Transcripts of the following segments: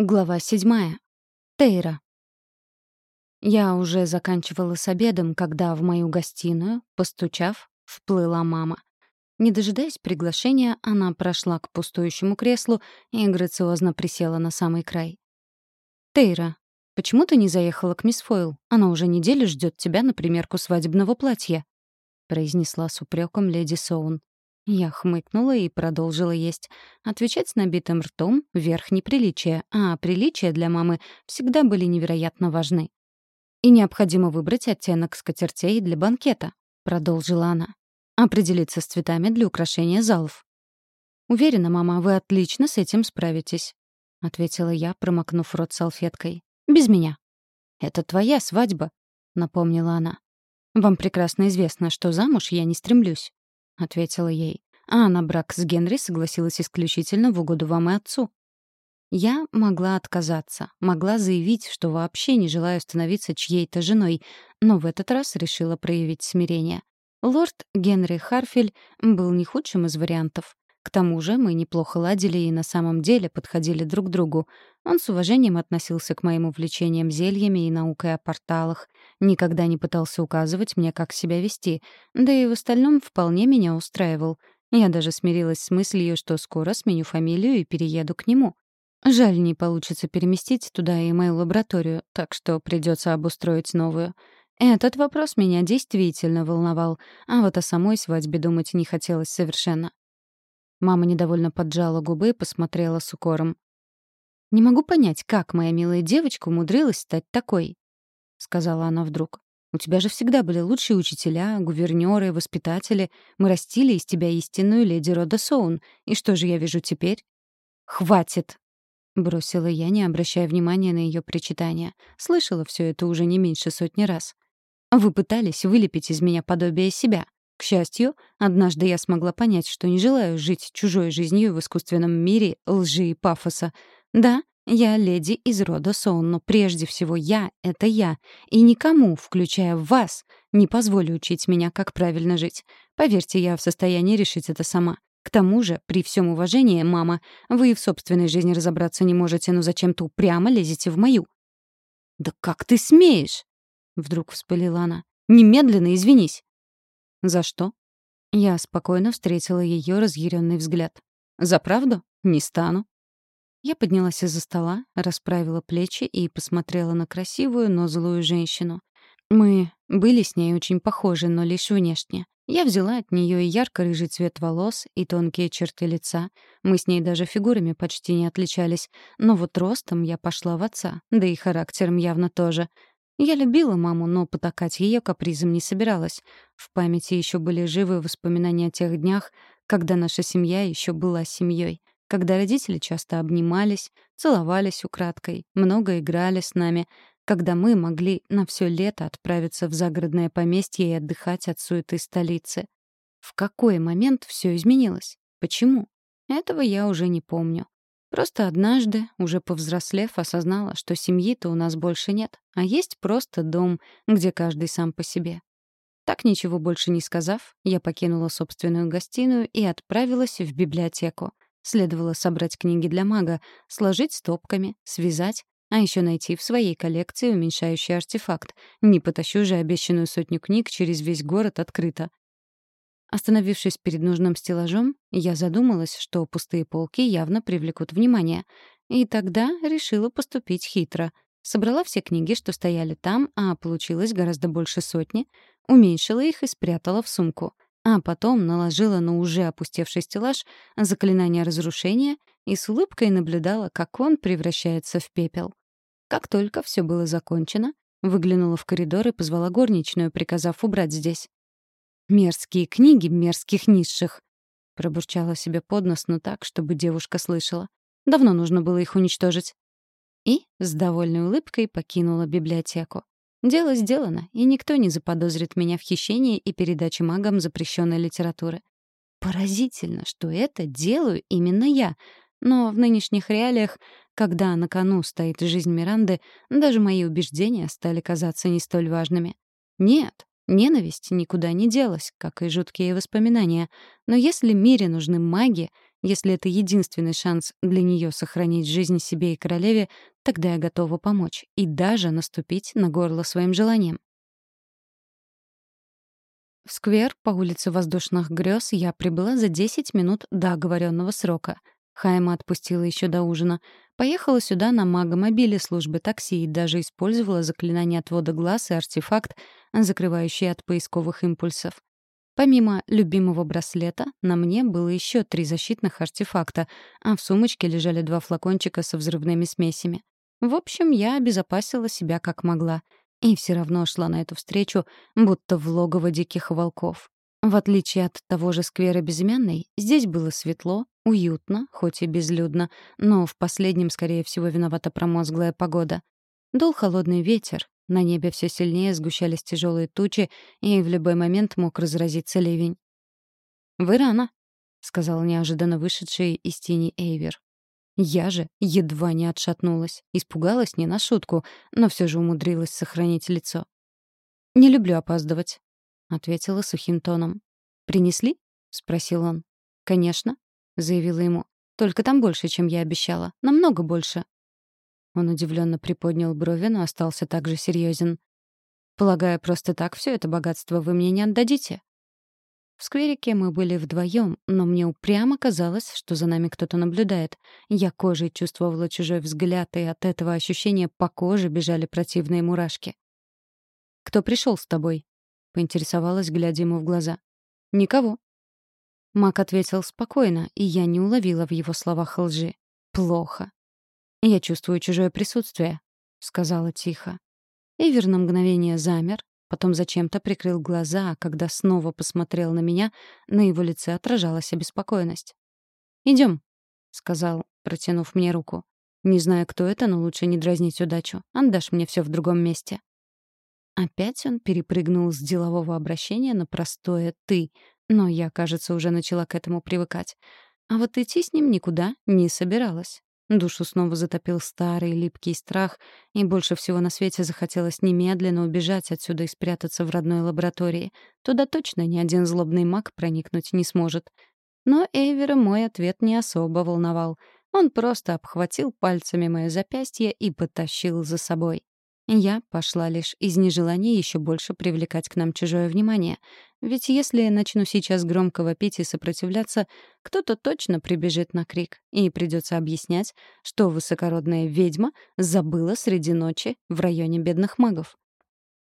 Глава седьмая. Тейра. Я уже заканчивала с обедом, когда в мою гостиную, постучав, вплыла мама. Не дожидаясь приглашения, она прошла к пустующему креслу и грациозно присела на самый край. «Тейра, почему ты не заехала к мисс Фойл? Она уже неделю ждет тебя на примерку свадебного платья», — произнесла с упреком леди Соун. Я хмыкнула и продолжила есть. Отвечать с набитым ртом — верх неприличия, а приличия для мамы всегда были невероятно важны. «И необходимо выбрать оттенок скатертей для банкета», — продолжила она. «Определиться с цветами для украшения залов». «Уверена, мама, вы отлично с этим справитесь», — ответила я, промокнув рот салфеткой. «Без меня». «Это твоя свадьба», — напомнила она. «Вам прекрасно известно, что замуж я не стремлюсь». — ответила ей. «А на брак с Генри согласилась исключительно в угоду вам и отцу». Я могла отказаться, могла заявить, что вообще не желаю становиться чьей-то женой, но в этот раз решила проявить смирение. Лорд Генри Харфель был не худшим из вариантов. К тому же мы неплохо ладили и на самом деле подходили друг к другу. Он с уважением относился к моим увлечениям зельями и наукой о порталах, никогда не пытался указывать мне, как себя вести, да и в остальном вполне меня устраивал. Я даже смирилась с мыслью, что скоро сменю фамилию и перееду к нему. Жаль, не получится переместить туда и мою лабораторию, так что придется обустроить новую. Этот вопрос меня действительно волновал, а вот о самой свадьбе думать не хотелось совершенно. Мама недовольно поджала губы и посмотрела с укором. «Не могу понять, как моя милая девочка умудрилась стать такой», — сказала она вдруг. «У тебя же всегда были лучшие учителя, гувернёры, воспитатели. Мы растили из тебя истинную леди рода Соун. И что же я вижу теперь?» «Хватит!» — бросила я, не обращая внимания на ее причитания. Слышала все это уже не меньше сотни раз. «Вы пытались вылепить из меня подобие себя. К счастью, однажды я смогла понять, что не желаю жить чужой жизнью в искусственном мире лжи и пафоса. Да, я леди из рода Соун, но прежде всего я — это я, и никому, включая вас, не позволю учить меня, как правильно жить. Поверьте, я в состоянии решить это сама. К тому же, при всем уважении, мама, вы и в собственной жизни разобраться не можете, но зачем-то упрямо лезете в мою. «Да как ты смеешь?» — вдруг вспылила она. «Немедленно извинись!» «За что?» Я спокойно встретила ее разъяренный взгляд. «За правду? Не стану». Я поднялась из-за стола, расправила плечи и посмотрела на красивую, но злую женщину. Мы были с ней очень похожи, но лишь внешне. Я взяла от нее и ярко-рыжий цвет волос, и тонкие черты лица. Мы с ней даже фигурами почти не отличались. Но вот ростом я пошла в отца, да и характером явно тоже. Я любила маму, но потакать ее капризом не собиралась. В памяти еще были живы воспоминания о тех днях, когда наша семья еще была семьей, когда родители часто обнимались, целовались украдкой, много играли с нами, когда мы могли на все лето отправиться в загородное поместье и отдыхать от суеты столицы. В какой момент все изменилось? Почему? Этого я уже не помню. Просто однажды, уже повзрослев, осознала, что семьи-то у нас больше нет, а есть просто дом, где каждый сам по себе. Так ничего больше не сказав, я покинула собственную гостиную и отправилась в библиотеку. Следовало собрать книги для мага, сложить стопками, связать, а еще найти в своей коллекции уменьшающий артефакт. Не потащу же обещанную сотню книг через весь город открыто. Остановившись перед нужным стеллажом, я задумалась, что пустые полки явно привлекут внимание. И тогда решила поступить хитро. Собрала все книги, что стояли там, а получилось гораздо больше сотни, уменьшила их и спрятала в сумку. А потом наложила на уже опустевший стеллаж заклинание разрушения и с улыбкой наблюдала, как он превращается в пепел. Как только все было закончено, выглянула в коридор и позвала горничную, приказав убрать здесь. «Мерзкие книги мерзких низших!» Пробурчала себе под нос, но так, чтобы девушка слышала. Давно нужно было их уничтожить. И с довольной улыбкой покинула библиотеку. Дело сделано, и никто не заподозрит меня в хищении и передаче магам запрещенной литературы. Поразительно, что это делаю именно я. Но в нынешних реалиях, когда на кону стоит жизнь Миранды, даже мои убеждения стали казаться не столь важными. Нет, Ненависть никуда не делась, как и жуткие воспоминания. Но если мире нужны маги, Если это единственный шанс для нее сохранить жизнь себе и королеве, тогда я готова помочь и даже наступить на горло своим желанием. В сквер по улице Воздушных грез я прибыла за 10 минут до оговоренного срока. Хайма отпустила еще до ужина. Поехала сюда на магомобиле службы такси и даже использовала заклинание отвода глаз и артефакт, закрывающий от поисковых импульсов. Помимо любимого браслета, на мне было еще три защитных артефакта, а в сумочке лежали два флакончика со взрывными смесями. В общем, я обезопасила себя как могла. И все равно шла на эту встречу, будто в логово диких волков. В отличие от того же сквера Безымянной, здесь было светло, уютно, хоть и безлюдно, но в последнем, скорее всего, виновата промозглая погода. Дул холодный ветер, на небе все сильнее сгущались тяжелые тучи, и в любой момент мог разразиться ливень. «Вы рано», — сказал неожиданно вышедший из тени Эйвер. Я же едва не отшатнулась, испугалась не на шутку, но все же умудрилась сохранить лицо. «Не люблю опаздывать», — ответила сухим тоном. «Принесли?» — спросил он. «Конечно», — заявила ему. «Только там больше, чем я обещала. Намного больше». Он удивленно приподнял брови, но остался также серьезен. «Полагаю, просто так все это богатство вы мне не отдадите?» В скверике мы были вдвоем, но мне упрямо казалось, что за нами кто-то наблюдает. Я кожей чувствовала чужой взгляд, и от этого ощущения по коже бежали противные мурашки. «Кто пришел с тобой?» — поинтересовалась, глядя ему в глаза. «Никого». Мак ответил спокойно, и я не уловила в его словах лжи. «Плохо. «Я чувствую чужое присутствие», — сказала тихо. Эвер на мгновение замер, потом зачем-то прикрыл глаза, а когда снова посмотрел на меня, на его лице отражалась обеспокоенность. «Идем», — сказал, протянув мне руку. «Не знаю, кто это, но лучше не дразнить удачу. Отдашь мне все в другом месте». Опять он перепрыгнул с делового обращения на простое «ты», но я, кажется, уже начала к этому привыкать. А вот идти с ним никуда не собиралась. Душу снова затопил старый липкий страх, и больше всего на свете захотелось немедленно убежать отсюда и спрятаться в родной лаборатории. Туда точно ни один злобный маг проникнуть не сможет. Но Эйвера мой ответ не особо волновал. Он просто обхватил пальцами мое запястье и потащил за собой. Я пошла лишь из нежелания еще больше привлекать к нам чужое внимание. Ведь если я начну сейчас громко вопить и сопротивляться, кто-то точно прибежит на крик, и придется объяснять, что высокородная ведьма забыла среди ночи в районе бедных магов.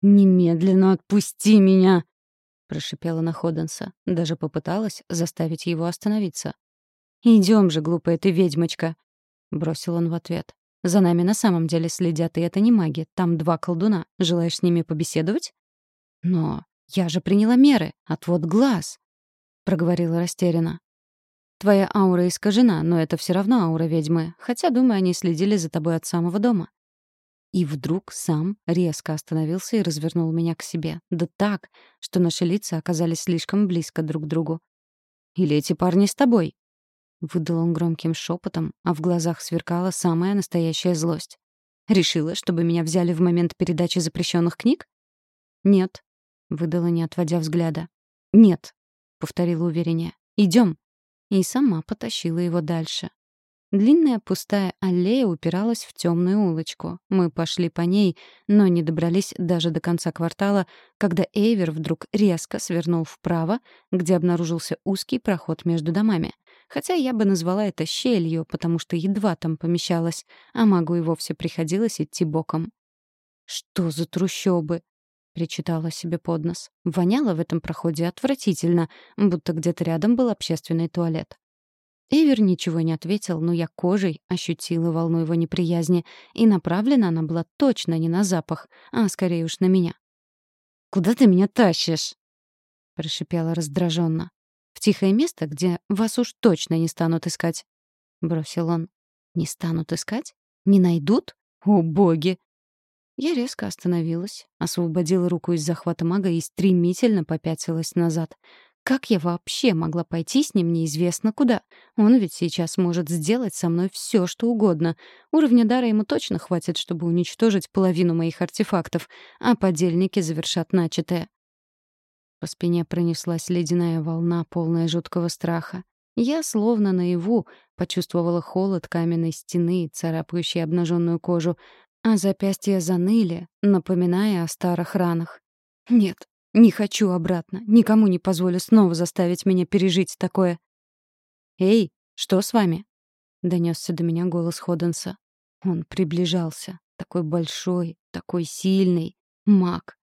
«Немедленно отпусти меня!» — прошипела на Ходенса. Даже попыталась заставить его остановиться. «Идем же, глупая ты ведьмочка!» — бросил он в ответ. За нами на самом деле следят, и это не маги. Там два колдуна. Желаешь с ними побеседовать? Но я же приняла меры. Отвод глаз. Проговорила растерянно. Твоя аура искажена, но это все равно аура ведьмы. Хотя, думаю, они следили за тобой от самого дома. И вдруг сам резко остановился и развернул меня к себе. Да так, что наши лица оказались слишком близко друг к другу. «Или эти парни с тобой?» — выдал он громким шепотом, а в глазах сверкала самая настоящая злость. «Решила, чтобы меня взяли в момент передачи запрещенных книг?» «Нет», — выдала, не отводя взгляда. «Нет», — повторила уверение. «Идем». И сама потащила его дальше. Длинная пустая аллея упиралась в темную улочку. Мы пошли по ней, но не добрались даже до конца квартала, когда Эйвер вдруг резко свернул вправо, где обнаружился узкий проход между домами. Хотя я бы назвала это щелью, потому что едва там помещалась, а магу и вовсе приходилось идти боком. «Что за трущобы?» — причитала себе под нос. Воняло в этом проходе отвратительно, будто где-то рядом был общественный туалет. Эвер ничего не ответил, но я кожей ощутила волну его неприязни, и направлена она была точно не на запах, а скорее уж на меня. «Куда ты меня тащишь?» — прошипела раздраженно. В тихое место, где вас уж точно не станут искать», — бросил он. «Не станут искать? Не найдут? О, боги!» Я резко остановилась, освободила руку из захвата мага и стремительно попятилась назад. Как я вообще могла пойти с ним неизвестно куда? Он ведь сейчас может сделать со мной все, что угодно. Уровня дара ему точно хватит, чтобы уничтожить половину моих артефактов, а подельники завершат начатое. По спине пронеслась ледяная волна, полная жуткого страха. Я, словно наяву, почувствовала холод каменной стены, царапающей обнаженную кожу, а запястья заныли, напоминая о старых ранах. Нет, не хочу обратно. Никому не позволю снова заставить меня пережить такое. «Эй, что с вами?» — донесся до меня голос Ходенса. Он приближался. Такой большой, такой сильный. Маг.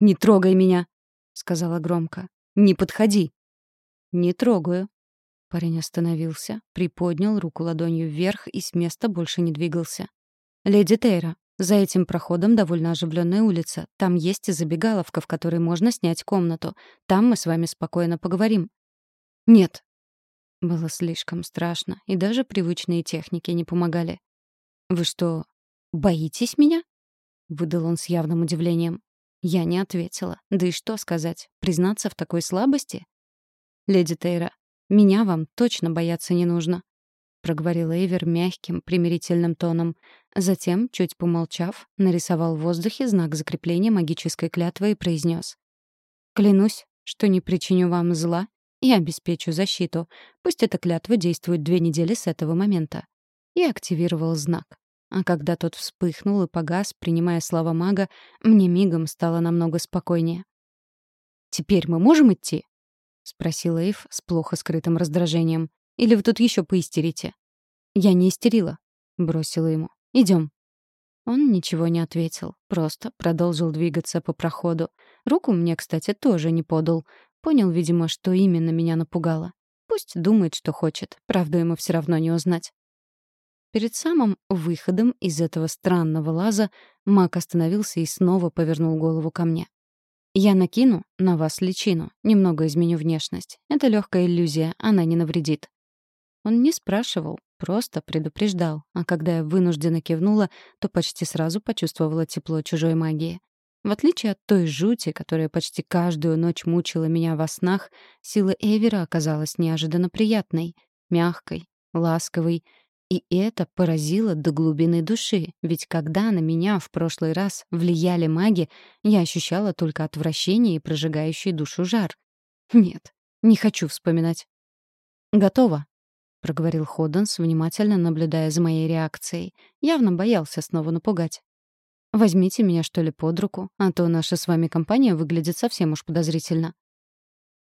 «Не трогай меня!» — сказала громко. «Не подходи!» «Не трогаю». Парень остановился, приподнял руку ладонью вверх и с места больше не двигался. «Леди Тейра, за этим проходом довольно оживленная улица. Там есть забегаловка, в которой можно снять комнату. Там мы с вами спокойно поговорим». «Нет». Было слишком страшно, и даже привычные техники не помогали. «Вы что, боитесь меня?» — выдал он с явным удивлением. Я не ответила. Да и что сказать? Признаться в такой слабости? «Леди Тейра, меня вам точно бояться не нужно», — проговорил Эйвер мягким, примирительным тоном. Затем, чуть помолчав, нарисовал в воздухе знак закрепления магической клятвы и произнес. «Клянусь, что не причиню вам зла и обеспечу защиту. Пусть эта клятва действует две недели с этого момента». И активировал знак. А когда тот вспыхнул и погас, принимая слова мага, мне мигом стало намного спокойнее. «Теперь мы можем идти?» — спросил Эйв с плохо скрытым раздражением. «Или вы тут еще поистерите?» «Я не истерила», — бросила ему. Идем. Он ничего не ответил, просто продолжил двигаться по проходу. Руку мне, кстати, тоже не подал. Понял, видимо, что именно меня напугало. Пусть думает, что хочет, правда ему все равно не узнать. Перед самым выходом из этого странного лаза Мак остановился и снова повернул голову ко мне. Я накину на вас личину, немного изменю внешность. Это легкая иллюзия, она не навредит. Он не спрашивал, просто предупреждал, а когда я вынужденно кивнула, то почти сразу почувствовала тепло чужой магии. В отличие от той жути, которая почти каждую ночь мучила меня во снах, сила Эвера оказалась неожиданно приятной, мягкой, ласковой и это поразило до глубины души, ведь когда на меня в прошлый раз влияли маги, я ощущала только отвращение и прожигающий душу жар. Нет, не хочу вспоминать. «Готово», — проговорил Ходденс, внимательно наблюдая за моей реакцией. Явно боялся снова напугать. «Возьмите меня, что ли, под руку, а то наша с вами компания выглядит совсем уж подозрительно».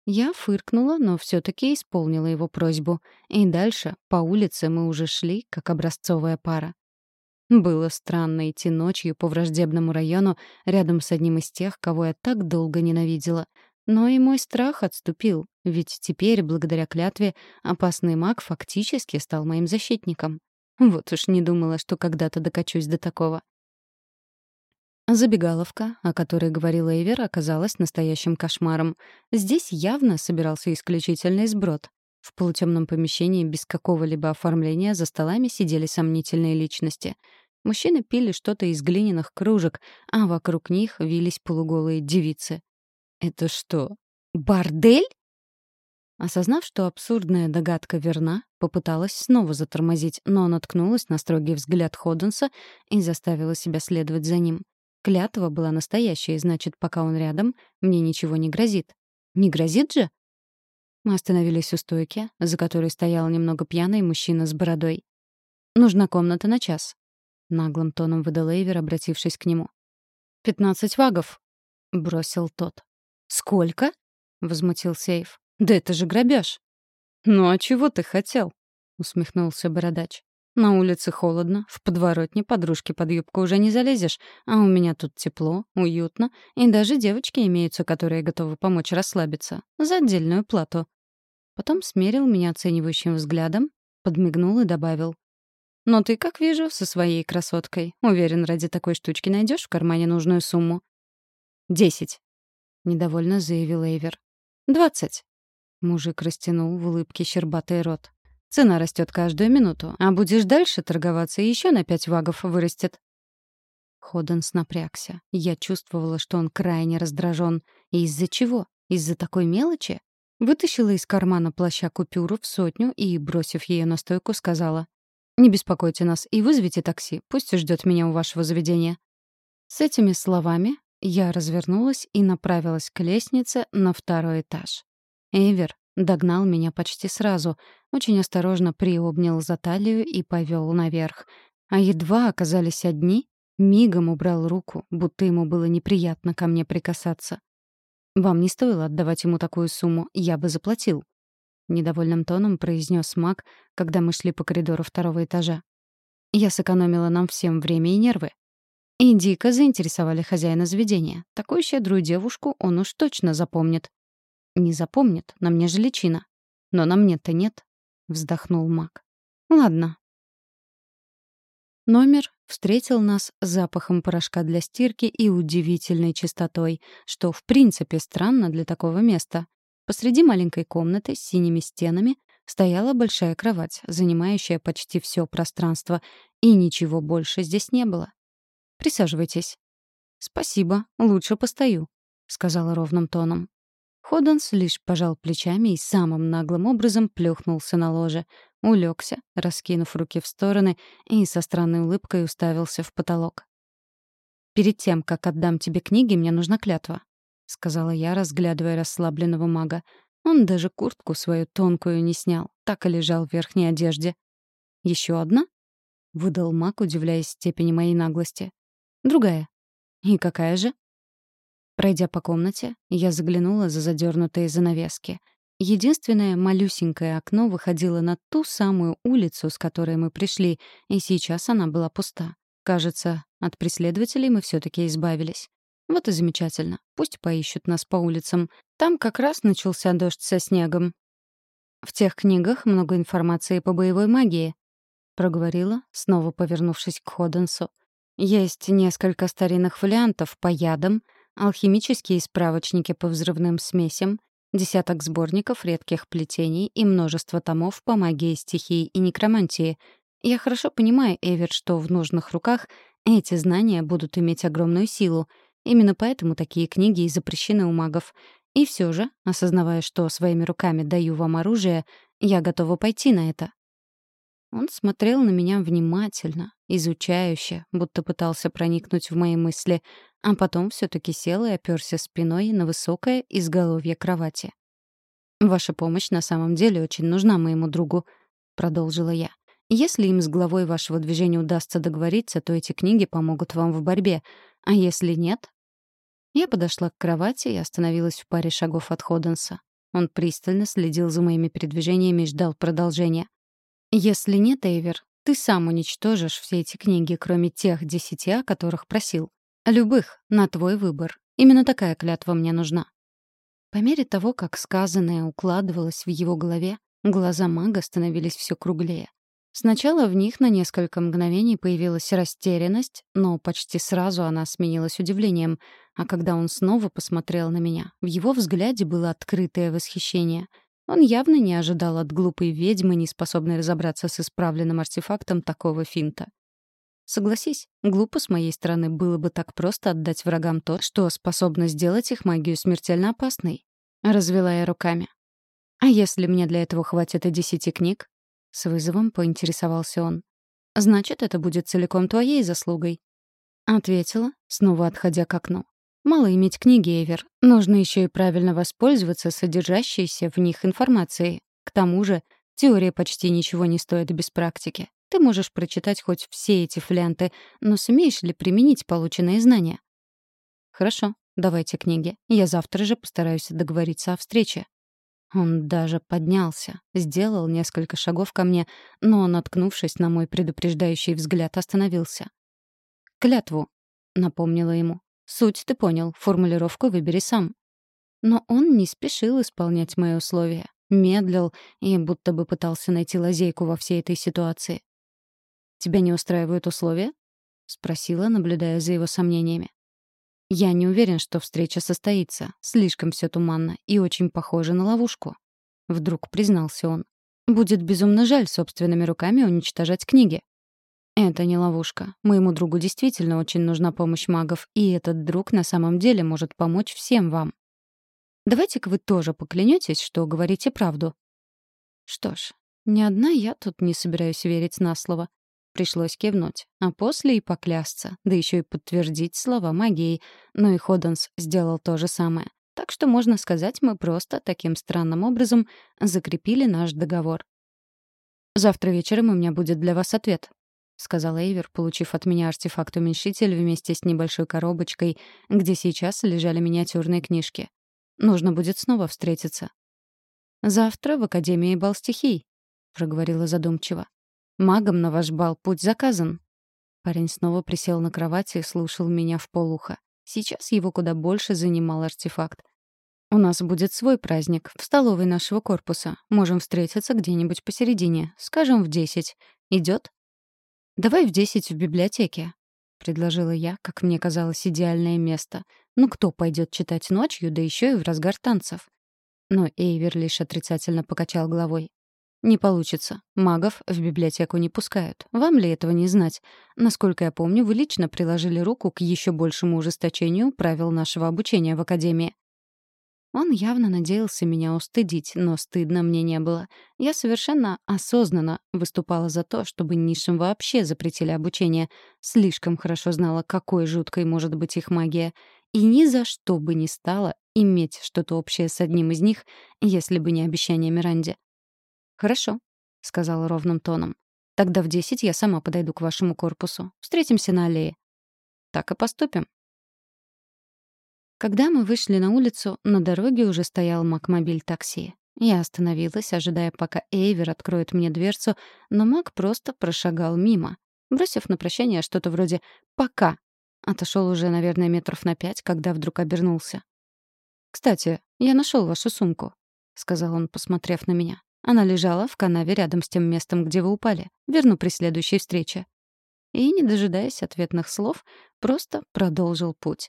Я фыркнула, но все таки исполнила его просьбу. И дальше по улице мы уже шли, как образцовая пара. Было странно идти ночью по враждебному району рядом с одним из тех, кого я так долго ненавидела. Но и мой страх отступил, ведь теперь, благодаря клятве, опасный маг фактически стал моим защитником. Вот уж не думала, что когда-то докачусь до такого. Забегаловка, о которой говорила Эвер, оказалась настоящим кошмаром. Здесь явно собирался исключительный сброд. В полутемном помещении без какого-либо оформления за столами сидели сомнительные личности. Мужчины пили что-то из глиняных кружек, а вокруг них вились полуголые девицы. «Это что, бордель?» Осознав, что абсурдная догадка верна, попыталась снова затормозить, но наткнулась на строгий взгляд Ходенса и заставила себя следовать за ним. Клятва была настоящая, значит, пока он рядом, мне ничего не грозит. Не грозит же? Мы остановились у стойки, за которой стоял немного пьяный мужчина с бородой. «Нужна комната на час», — наглым тоном выдал Эйвер, обратившись к нему. «Пятнадцать вагов», — бросил тот. «Сколько?» — возмутился Эйв. «Да это же грабеж». «Ну а чего ты хотел?» — усмехнулся бородач. На улице холодно, в подворотне подружки под юбку уже не залезешь, а у меня тут тепло, уютно, и даже девочки имеются, которые готовы помочь расслабиться. За отдельную плату. Потом смерил меня оценивающим взглядом, подмигнул и добавил. «Но ты, как вижу, со своей красоткой. Уверен, ради такой штучки найдешь в кармане нужную сумму». «Десять», — недовольно заявил Эйвер. «Двадцать». Мужик растянул в улыбке щербатый рот. Цена растет каждую минуту, а будешь дальше торговаться, еще на пять вагов вырастет. Ходенс напрягся. Я чувствовала, что он крайне раздражен. И из-за чего? Из-за такой мелочи? Вытащила из кармана плаща купюру в сотню и, бросив ее на стойку, сказала. «Не беспокойте нас и вызовите такси. Пусть ждет меня у вашего заведения». С этими словами я развернулась и направилась к лестнице на второй этаж. Эвер Догнал меня почти сразу, очень осторожно приобнял за талию и повел наверх. А едва оказались одни, мигом убрал руку, будто ему было неприятно ко мне прикасаться. «Вам не стоило отдавать ему такую сумму, я бы заплатил», — недовольным тоном произнес маг, когда мы шли по коридору второго этажа. Я сэкономила нам всем время и нервы. И дико заинтересовали хозяина заведения. Такую щедрую девушку он уж точно запомнит. Не запомнит, на мне же личина. Но на мне-то нет, — вздохнул маг. Ладно. Номер встретил нас запахом порошка для стирки и удивительной чистотой, что в принципе странно для такого места. Посреди маленькой комнаты с синими стенами стояла большая кровать, занимающая почти все пространство, и ничего больше здесь не было. Присаживайтесь». «Спасибо, лучше постою», — сказала ровным тоном. Ходенс лишь пожал плечами и самым наглым образом плюхнулся на ложе, улегся, раскинув руки в стороны, и со странной улыбкой уставился в потолок. «Перед тем, как отдам тебе книги, мне нужна клятва», — сказала я, разглядывая расслабленного мага. Он даже куртку свою тонкую не снял, так и лежал в верхней одежде. «Еще одна?» — выдал маг, удивляясь степени моей наглости. Другая. И какая же? Пройдя по комнате, я заглянула за задернутые занавески. Единственное малюсенькое окно выходило на ту самую улицу, с которой мы пришли, и сейчас она была пуста. Кажется, от преследователей мы все таки избавились. Вот и замечательно. Пусть поищут нас по улицам. Там как раз начался дождь со снегом. В тех книгах много информации по боевой магии, проговорила, снова повернувшись к Ходенсу. Есть несколько старинных фолиантов по ядам, алхимические справочники по взрывным смесям, десяток сборников редких плетений и множество томов по магии стихии и некромантии. Я хорошо понимаю, Эвер, что в нужных руках эти знания будут иметь огромную силу. Именно поэтому такие книги и запрещены у магов. И все же, осознавая, что своими руками даю вам оружие, я готова пойти на это. Он смотрел на меня внимательно, изучающе, будто пытался проникнуть в мои мысли, а потом все таки сел и оперся спиной на высокое изголовье кровати. «Ваша помощь на самом деле очень нужна моему другу», — продолжила я. «Если им с главой вашего движения удастся договориться, то эти книги помогут вам в борьбе, а если нет...» Я подошла к кровати и остановилась в паре шагов от Ходенса. Он пристально следил за моими передвижениями и ждал продолжения. Если нет, Эйвер, ты сам уничтожишь все эти книги, кроме тех десяти, о которых просил. Любых, на твой выбор. Именно такая клятва мне нужна. По мере того, как сказанное укладывалось в его голове, глаза мага становились все круглее. Сначала в них на несколько мгновений появилась растерянность, но почти сразу она сменилась удивлением, а когда он снова посмотрел на меня, в его взгляде было открытое восхищение — он явно не ожидал от глупой ведьмы, не способной разобраться с исправленным артефактом, такого финта. Согласись, глупо с моей стороны было бы так просто отдать врагам то, что способно сделать их магию смертельно опасной. Развела я руками. «А если мне для этого хватит и десяти книг?» С вызовом поинтересовался он. «Значит, это будет целиком твоей заслугой». Ответила, снова отходя к окну. Мало иметь книги, Эвер. Нужно еще и правильно воспользоваться содержащейся в них информацией. К тому же, теория почти ничего не стоит без практики. Ты можешь прочитать хоть все эти флянты, но сумеешь ли применить полученные знания? Хорошо, давайте книги. Я завтра же постараюсь договориться о встрече. Он даже поднялся, сделал несколько шагов ко мне, но, наткнувшись на мой предупреждающий взгляд, остановился. «Клятву», — напомнила ему. Суть ты понял, формулировку выбери сам. Но он не спешил исполнять мои условия, медлил и будто бы пытался найти лазейку во всей этой ситуации. «Тебя не устраивают условия?» — спросила, наблюдая за его сомнениями. «Я не уверен, что встреча состоится. Слишком все туманно и очень похоже на ловушку». Вдруг признался он. «Будет безумно жаль собственными руками уничтожать книги. Это не ловушка. Моему другу действительно очень нужна помощь магов, и этот друг на самом деле может помочь всем вам. Давайте-ка вы тоже поклянетесь, что говорите правду. Что ж, ни одна я тут не собираюсь верить на слово. Пришлось кивнуть, а после и поклясться, да еще и подтвердить слова магии. Но и Ходенс сделал то же самое. Так что, можно сказать, мы просто таким странным образом закрепили наш договор. «Завтра вечером у меня будет для вас ответ», — сказал Эйвер, получив от меня артефакт-уменьшитель вместе с небольшой коробочкой, где сейчас лежали миниатюрные книжки. «Нужно будет снова встретиться». «Завтра в Академии бал стихий», — проговорила задумчиво. «Магам на ваш бал путь заказан». Парень снова присел на кровати и слушал меня в полухо. Сейчас его куда больше занимал артефакт. «У нас будет свой праздник в столовой нашего корпуса. Можем встретиться где-нибудь посередине. Скажем, в десять. Идет?» «Давай в десять в библиотеке», — предложила я, как мне казалось, идеальное место. «Ну кто пойдет читать ночью, да еще и в разгар танцев?» Но Эйвер лишь отрицательно покачал головой. «Не получится. Магов в библиотеку не пускают. Вам ли этого не знать? Насколько я помню, вы лично приложили руку к еще большему ужесточению правил нашего обучения в Академии». Он явно надеялся меня устыдить, но стыдно мне не было. Я совершенно осознанно выступала за то, чтобы низшим вообще запретили обучение. Слишком хорошо знала, какой жуткой может быть их магия. И ни за что бы не стала иметь что-то общее с одним из них, если бы не обещание Миранде. «Хорошо», — сказала ровным тоном. «Тогда в десять я сама подойду к вашему корпусу. Встретимся на аллее». «Так и поступим». Когда мы вышли на улицу, на дороге уже стоял Макмобиль такси. Я остановилась, ожидая, пока Эйвер откроет мне дверцу, но Мак просто прошагал мимо, бросив на прощание что-то вроде «пока». Отошел уже, наверное, метров на пять, когда вдруг обернулся. «Кстати, я нашел вашу сумку», — сказал он, посмотрев на меня. Она лежала в канаве рядом с тем местом, где вы упали. Верну при следующей встрече». И, не дожидаясь ответных слов, просто продолжил путь.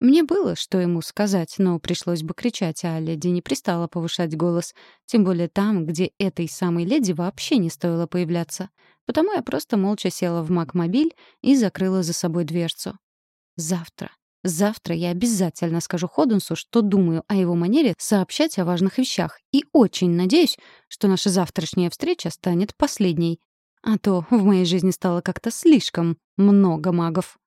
Мне было, что ему сказать, но пришлось бы кричать, а леди не пристала повышать голос, тем более там, где этой самой леди вообще не стоило появляться. Потому я просто молча села в Макмобиль и закрыла за собой дверцу. Завтра, Завтра я обязательно скажу Ходенсу, что думаю о его манере сообщать о важных вещах, и очень надеюсь, что наша завтрашняя встреча станет последней. А то в моей жизни стало как-то слишком много магов.